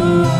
you.